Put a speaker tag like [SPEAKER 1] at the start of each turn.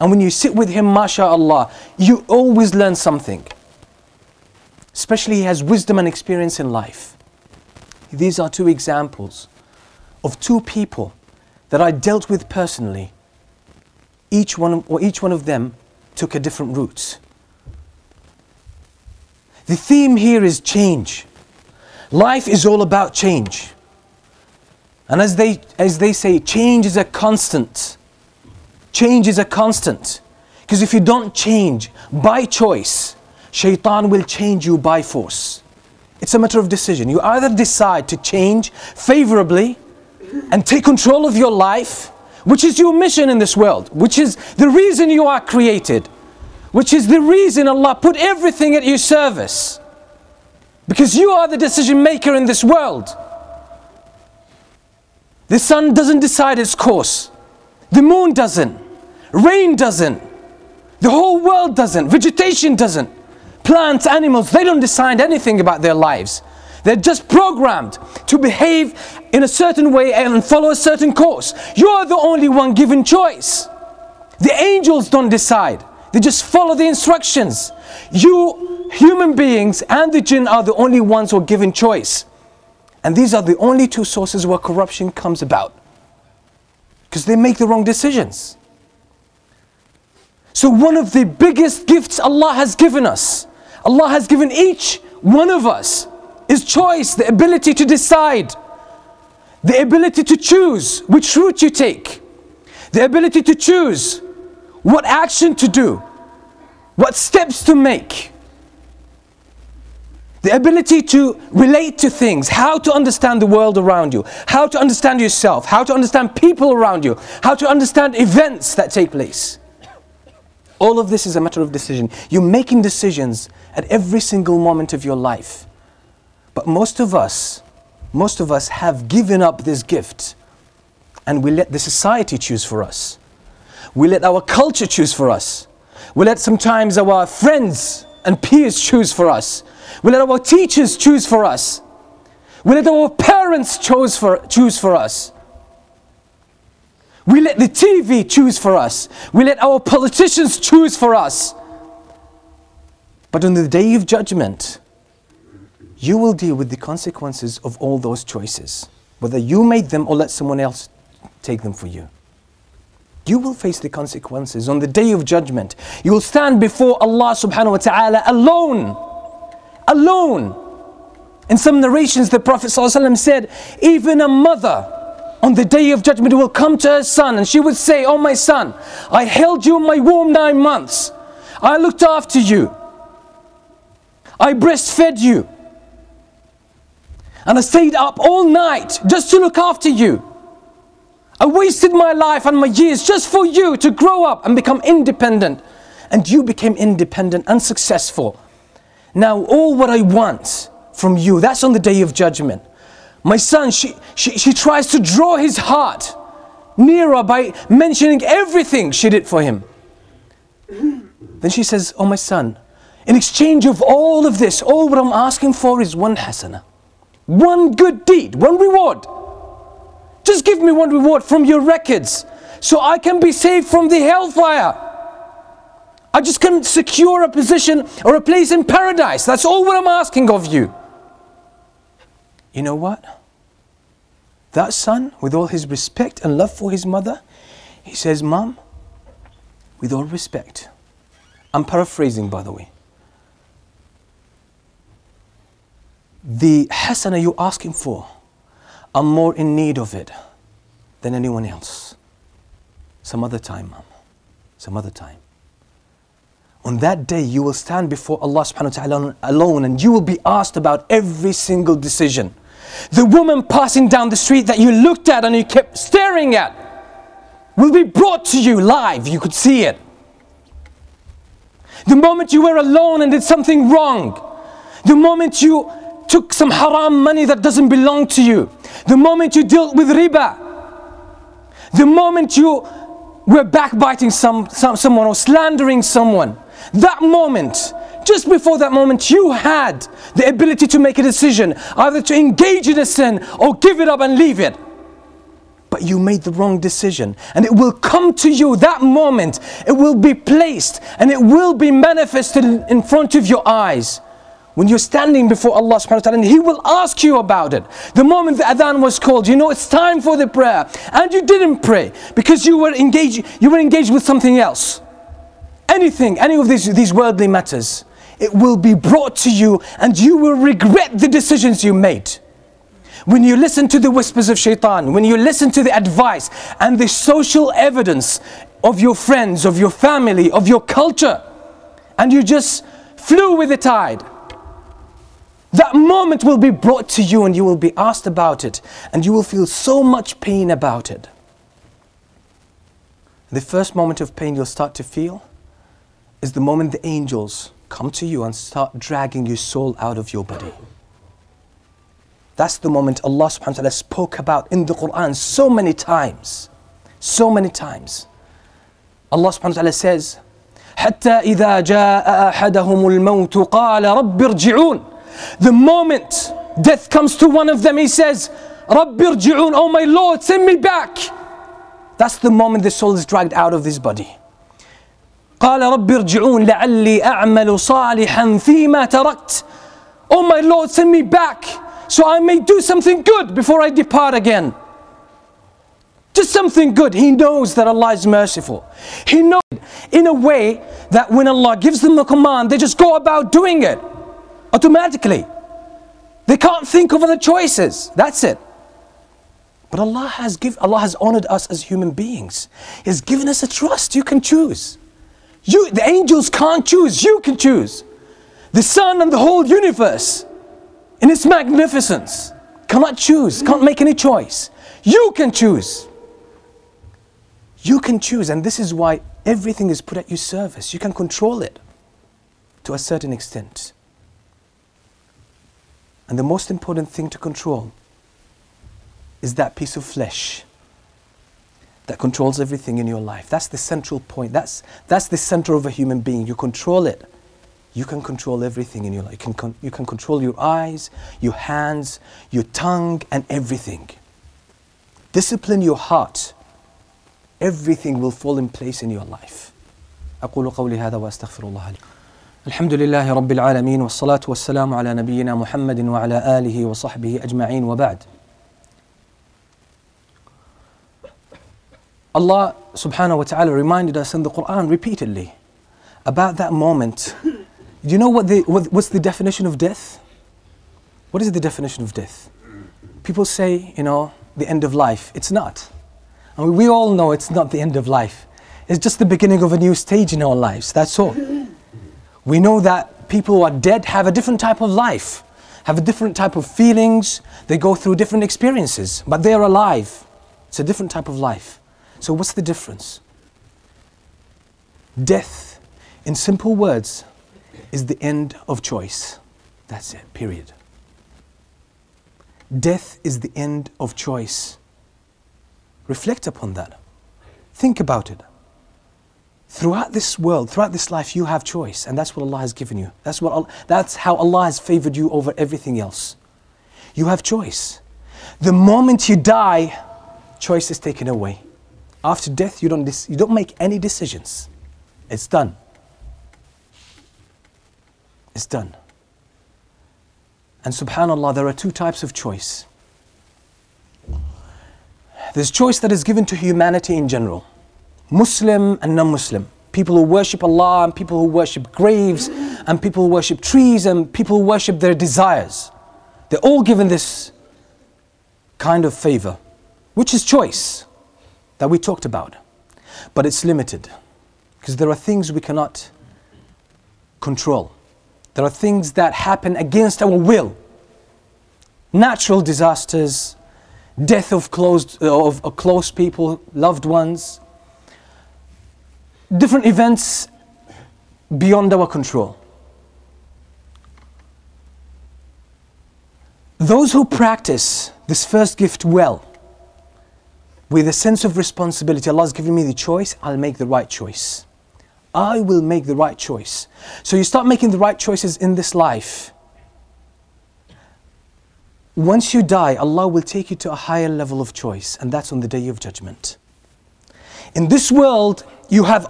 [SPEAKER 1] And when you sit with him, mashallah, you always learn something. Especially he has wisdom and experience in life. These are two examples of two people that I dealt with personally. Each one, or each one of them took a different route. The theme here is change. Life is all about change. And as they, as they say, change is a constant. Change is a constant. Because if you don't change by choice, shaitan will change you by force. It's a matter of decision. You either decide to change favorably and take control of your life, which is your mission in this world, which is the reason you are created, which is the reason Allah put everything at your service. Because you are the decision maker in this world. The sun doesn't decide its course, the moon doesn't, rain doesn't, the whole world doesn't, vegetation doesn't, plants, animals, they don't decide anything about their lives. They're just programmed to behave in a certain way and follow a certain course. You're the only one given choice. The angels don't decide, they just follow the instructions. You, human beings, and the jinn are the only ones who are given choice. And these are the only two sources where corruption comes about. Because they make the wrong decisions. So, one of the biggest gifts Allah has given us, Allah has given each one of us, is choice, the ability to decide, the ability to choose which route you take, the ability to choose what action to do, what steps to make the ability to relate to things, how to understand the world around you, how to understand yourself, how to understand people around you, how to understand events that take place. All of this is a matter of decision. You're making decisions at every single moment of your life. But most of us, most of us have given up this gift and we let the society choose for us. We let our culture choose for us. We let sometimes our friends and peers choose for us. We let our teachers choose for us. We let our parents choose for, choose for us. We let the TV choose for us. We let our politicians choose for us. But on the day of judgment, you will deal with the consequences of all those choices, whether you made them or let someone else take them for you. You will face the consequences on the day of judgment. You will stand before Allah subhanahu wa ta'ala alone alone. In some narrations, the Prophet said, even a mother on the day of judgment will come to her son and she would say, Oh, my son, I held you in my womb nine months. I looked after you. I breastfed you. And I stayed up all night just to look after you. I wasted my life and my years just for you to grow up and become independent. And you became independent and successful. Now, all what I want from you, that's on the day of judgment. My son, she, she, she tries to draw his heart nearer by mentioning everything she did for him. Then she says, Oh, my son, in exchange of all of this, all what I'm asking for is one hasana, one good deed, one reward. Just give me one reward from your records so I can be saved from the hellfire. I just can secure a position or a place in paradise. That's all what I'm asking of you. You know what? That son, with all his respect and love for his mother, he says, Mom, with all respect, I'm paraphrasing by the way. The hasana you're asking for, I'm more in need of it than anyone else. Some other time, Mom. Some other time. On that day, you will stand before Allah subhanahu wa ta'ala alone and you will be asked about every single decision. The woman passing down the street that you looked at and you kept staring at will be brought to you live. You could see it. The moment you were alone and did something wrong, the moment you took some haram money that doesn't belong to you, the moment you dealt with riba, the moment you were backbiting some, some, someone or slandering someone, that moment, just before that moment, you had the ability to make a decision either to engage in a sin or give it up and leave it. but you made the wrong decision. And it will come to you that moment, it will be placed and it will be manifested in front of your eyes. When you're standing before Allah subhanahu wa ta'ala, and He will ask you about it. The moment the adhan was called, you know it's time for the prayer. And you didn't pray because you were engaged, you were engaged with something else. Anything, any of these, these worldly matters, it will be brought to you and you will regret the decisions you made. When you listen to the whispers of shaitan, when you listen to the advice and the social evidence of your friends, of your family, of your culture, and you just flew with the tide, that moment will be brought to you and you will be asked about it and you will feel so much pain about it. The first moment of pain you'll start to feel is the moment the angels come to you and start dragging your soul out of your body. That's the moment Allah subhanahu wa ta'ala spoke about in the Quran so many times. So many times. Allah subhanahu wa ta'ala says, حتى إذا جاء أحدهم الموت قال رب ارجعون the moment death comes to one of them, he says, رَبِّ ارْجِعُونَ Oh my Lord, send me back. That's the moment the soul is dragged out of this body. قال رب ارجعون لعلي أعمل صالحا فيما تركت Oh my Lord, send me back so I may do something good before I depart again. Just something good. He knows that Allah is merciful. He knows in a way that when Allah gives them a command, they just go about doing it automatically. They can't think of other choices. That's it. But Allah has give, Allah has honored us as human beings. He has given us a trust. You can choose. You, the angels can't choose. You can choose. The sun and the whole universe, in its magnificence, cannot choose. Can't make any choice. You can choose. You can choose, and this is why everything is put at your service. You can control it to a certain extent. And the most important thing to control is that piece of flesh that controls everything in your life. That's the central point. That's, that's the center of a human being. You control it. You can control everything in your life. You can, con- you can control your eyes, your hands, your tongue, and everything. Discipline your heart. Everything will fall in place in your life. أقول قولي هذا وأستغفر الله لي الحمد لله رب العالمين والصلاة والسلام على نبينا محمد وعلى آله وصحبه أجمعين وبعد Allah subhanahu wa ta'ala reminded us in the Quran repeatedly about that moment. Do you know what the, what, what's the definition of death? What is the definition of death? People say, you know, the end of life. It's not. I mean, we all know it's not the end of life. It's just the beginning of a new stage in our lives. That's all. We know that people who are dead have a different type of life, have a different type of feelings, they go through different experiences, but they're alive. It's a different type of life. So, what's the difference? Death, in simple words, is the end of choice. That's it, period. Death is the end of choice. Reflect upon that. Think about it. Throughout this world, throughout this life, you have choice, and that's what Allah has given you. That's, what that's how Allah has favored you over everything else. You have choice. The moment you die, choice is taken away. After death, you don't, you don't make any decisions. It's done. It's done. And subhanAllah, there are two types of choice. There's choice that is given to humanity in general. Muslim and non Muslim. People who worship Allah and people who worship graves and people who worship trees and people who worship their desires. They're all given this kind of favor, which is choice that we talked about. But it's limited because there are things we cannot control. There are things that happen against our will. Natural disasters, death of close, uh, of close people, loved ones, different events beyond our control. Those who practice this first gift well, with a sense of responsibility, Allah has given me the choice, I'll make the right choice. I will make the right choice. So you start making the right choices in this life. Once you die, Allah will take you to a higher level of choice, and that's on the day of judgment. In this world, you have